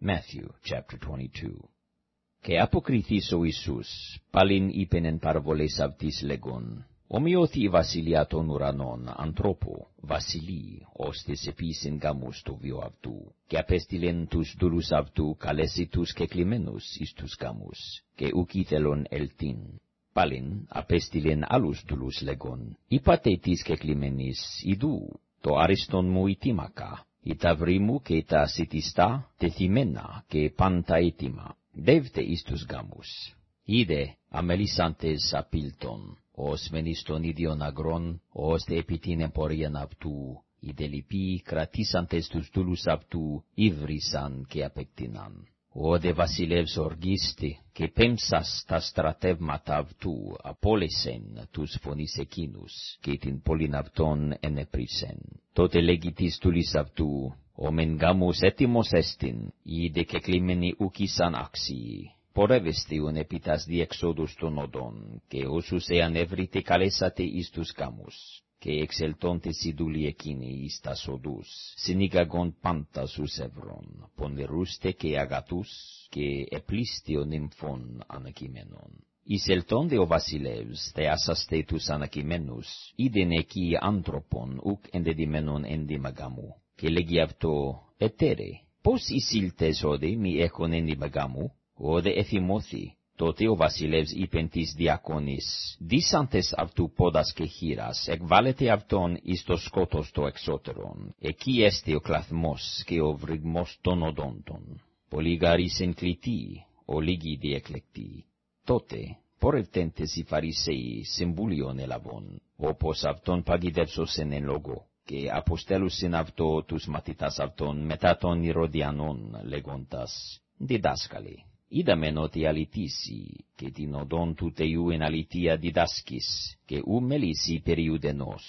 Matthew chapter 22. Και αποκριθείς ο Ιησούς, πάλιν είπεν εν παραβολές αυτής λεγόν, ομοιώθη η βασιλεία των ουρανών ανθρώπου, βασιλεί, ώστες επίσην γαμούς το βίο αυτού, και απέστειλεν τους δούλους αυτού καλέσει τους κεκλημένους εις τους γαμούς, και ουκ ήθελον ελτίν. Πάλιν απέστειλεν άλλους δούλους λεγόν, είπατε της κεκλημένης, ιδού, το άριστον μου ητήμακα, η ταυρή μου και τα σιτιστά τεθυμένα και πάντα έτοιμα, δεύτε εις τους γάμους. Είδε αμελισάντες απίλτον, ως μενείς των ίδιων αγρών, ώστε επί την εμπορίαν αυτού, οι τελειποί κρατήσαντες τους δούλους αυτού, υβρίσαν και απεκτείναν. Ο δε βασιλεύς οργίστη, και πέμψας τα στρατεύματα αυτού, απόλυσεν τους φωνείς εκείνους, και την πόλην αυτών ενεπρίσεν. Τότε λέγει της τούλης αυτού, ο μεν γάμους έτοιμος έστιν, οι δε κεκλείμενοι ουκίσαν άξιοι. Πορεύεστιον επί τας διεξόδους των οδών, και όσους εαν εύρητε καλέσατε εις τους γάμους και εξελτώντες οι δούλοι εκείνοι εις τας οδούς, συνήγαγον πάντα στους ευρών, πονηρούστε και αγατούς, και επλήστιο νυμφών ανακειμένων. Εισελτώνται ο βασιλεύς, θεάσαστε τους ανακειμένους, είδεν εκεί άνθρωπον ουκ ενδεδημένον έντιμα γάμου, και λέγει αυτό, ετέρε, πώς εισήλτες όδε μη έχον έντιμα γάμου, όδε εφημώθη, τότε ο βασιλεύς είπεν της διακόνης, «Δίσαντες αυτού πόδας και χείρας, εκβάλλετε αυτόν εις το σκότος το εξώτερον, εκεί έστε ο κλαθμός και ο βρυγμός των οδόντων. Πολλοί γαρίς εν κλητή, ο λίγοι διεκλεκτοί. Τότε, πορευτέντες οι Φαρισαίοι συμβούλιον ελαβών, όπως αυτόν παγιδεύσωσεν εν λόγο, και αποστέλουσιν αυτό τους μαθητάς αυτών μετά των Ηρωδιανών, λέγοντας, «Διδάσκαλοι, είδαμεν ότι αλητήσει, και την οδόν του Θεού εν αλητία διδάσκεις, και ου μελήσει περιουδενός,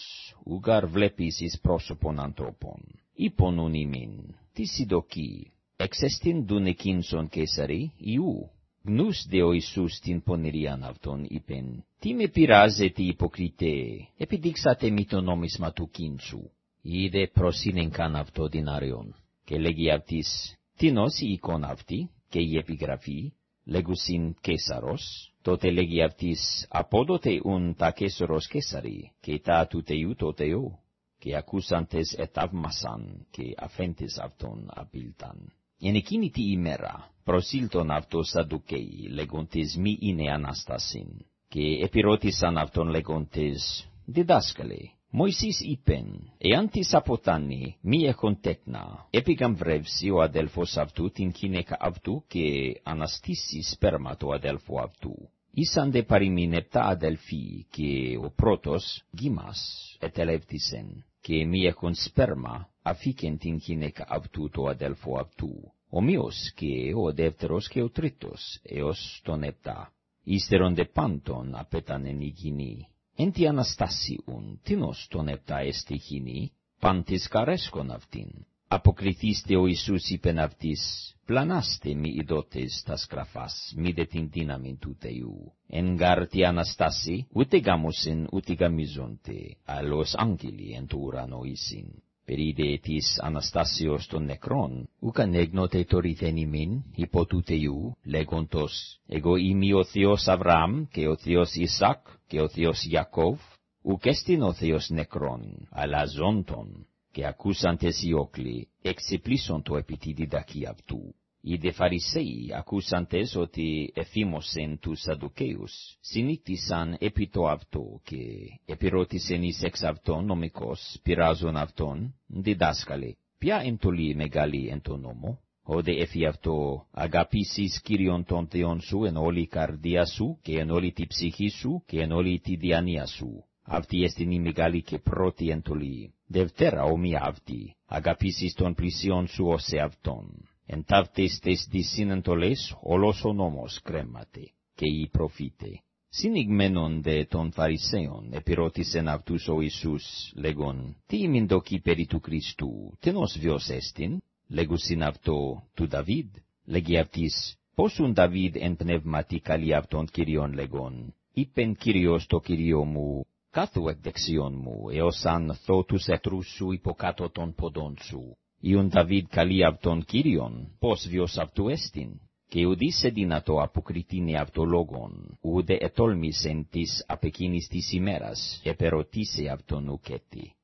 ου γαρ βλέπεις εις πρόσωπον ανθρώπων. Είπον ουν ημίν, τι σιδοκεί, εξεστήν δουν εκίνσον κέσαρι, ιού. Γνούς δε ο Ιησούς την πονηρίαν αυτον είπεν, τι με πειράζετε υποκριτέ, επιδείξατε μη το νόμισμα του κίνσου. Είδε προσύνεν καν αυτό δινάριον, και λέγει αυτής, τι νόση εικόν αυτή, και η επιγραφή, λέγουσιν Κέσαρος, τότε λέγει αυτής, απόδοτε ουν τα Κέσαρος Κέσαρι, και τα του Θεού το Θεό, και ακούσαντες εταύμασαν, και αφέντες αυτον απίλταν. Εν εκείνη τη ημέρα, προσήλτον αυτός Σαδουκέι, λέγοντες μη είναι Αναστασίν, και επιρώτησαν αυτον λέγοντες, διδάσκαλε, Μωυσής είπεν, εάν της αποτάνει μη έχον τέκνα, επιγαμβρεύσει ο αδέλφος αυτού την γυναίκα αυτού και αναστήσει σπέρμα το αδέλφο αυτού. Ήσαν δε παροιμήν επτά αδελφοί και ο πρώτος, Γήμας, ετελεύτησεν, και μη έχον σπέρμα, αφήκεν την γυναίκα αυτού το αδέλφο αυτού. Ομοίως και ο δεύτερος και ο τρίτος, έως τον επτά. Ύστερον δε πάντων απέτανεν η γυνή, Εν τη Αναστάσιουν, τίνος τον επτά εστιχίνη, πάντης καρέσκον αυτήν. Αποκριθήστε ο Ιησούς είπεν αυτής, πλανάστε μη ειδότες τα σκραφάς, μη δε την δύναμη του Θεού. Εν γάρ τη Αναστάση, ούτε γάμωσιν ούτε γαμίζονται, αλλος άγγελοι εν του ουρανό εισιν περίδε της Αναστάσεως των νεκρών, ουκ ανέγνοτε το ρηθεν ημίν, υπό του Θεού, λέγοντος, εγώ είμαι ο Θεός Αβραάμ, και ο Θεός Ισάκ, και ο Θεός Ιακώβ, ουκ έστιν ο Θεός νεκρών, αλλά ζώντων, και ακούσαντες οι όκλοι, εξεπλήσον το επί τη διδακή αυτού. Οι δε Φαρισαίοι ακούσαντες ότι εφήμωσεν τους Σαδουκαίους, συνήθισαν επί το αυτό και επιρώτησεν εις εξ αυτόν νομικός, πειράζον αυτόν, διδάσκαλε, ποια εντολή μεγάλη εν το νόμο, ode εφι αυτό αγαπήσεις Κύριον τον Θεόν σου εν όλη καρδία σου και εν όλη τη ψυχή σου και εν όλη τη διανία σου. Αυτή εστιν η μεγάλη και πρώτη εντολή. Δευτέρα ομοία αυτή, αγαπήσεις τον πλησιόν σου ως εαυτόν εν ταύτες τες δυσύνεντολες όλος ο νόμος κρέματε, και οι προφήτες. Συνηγμένον δε των Φαρισαίων επιρώτησεν αυτούς ο Ιησούς, λέγον, τι ημιν δοκί περί του Χριστού, τενός βιος έστιν, λέγουσιν αυτό του Δαβίδ, λέγει αυτής, πόσουν Δαβίδ εν πνεύματι καλεί αυτον Κυριον λέγον, είπεν Κύριος το Κύριο μου, κάθου εκ δεξιόν μου, εώς αν θώ τους εχθρούς σου υποκάτω των ποδών σου. Iun David καλεί αυτον Κύριον, πώς βιος αυτού εστιν, και ουδήσε δυνατό αποκριτήνε αυτό λόγον, ούτε ετόλμησεν της απ' εκείνης της ημέρας, επερωτήσε αυτον ουκέτη.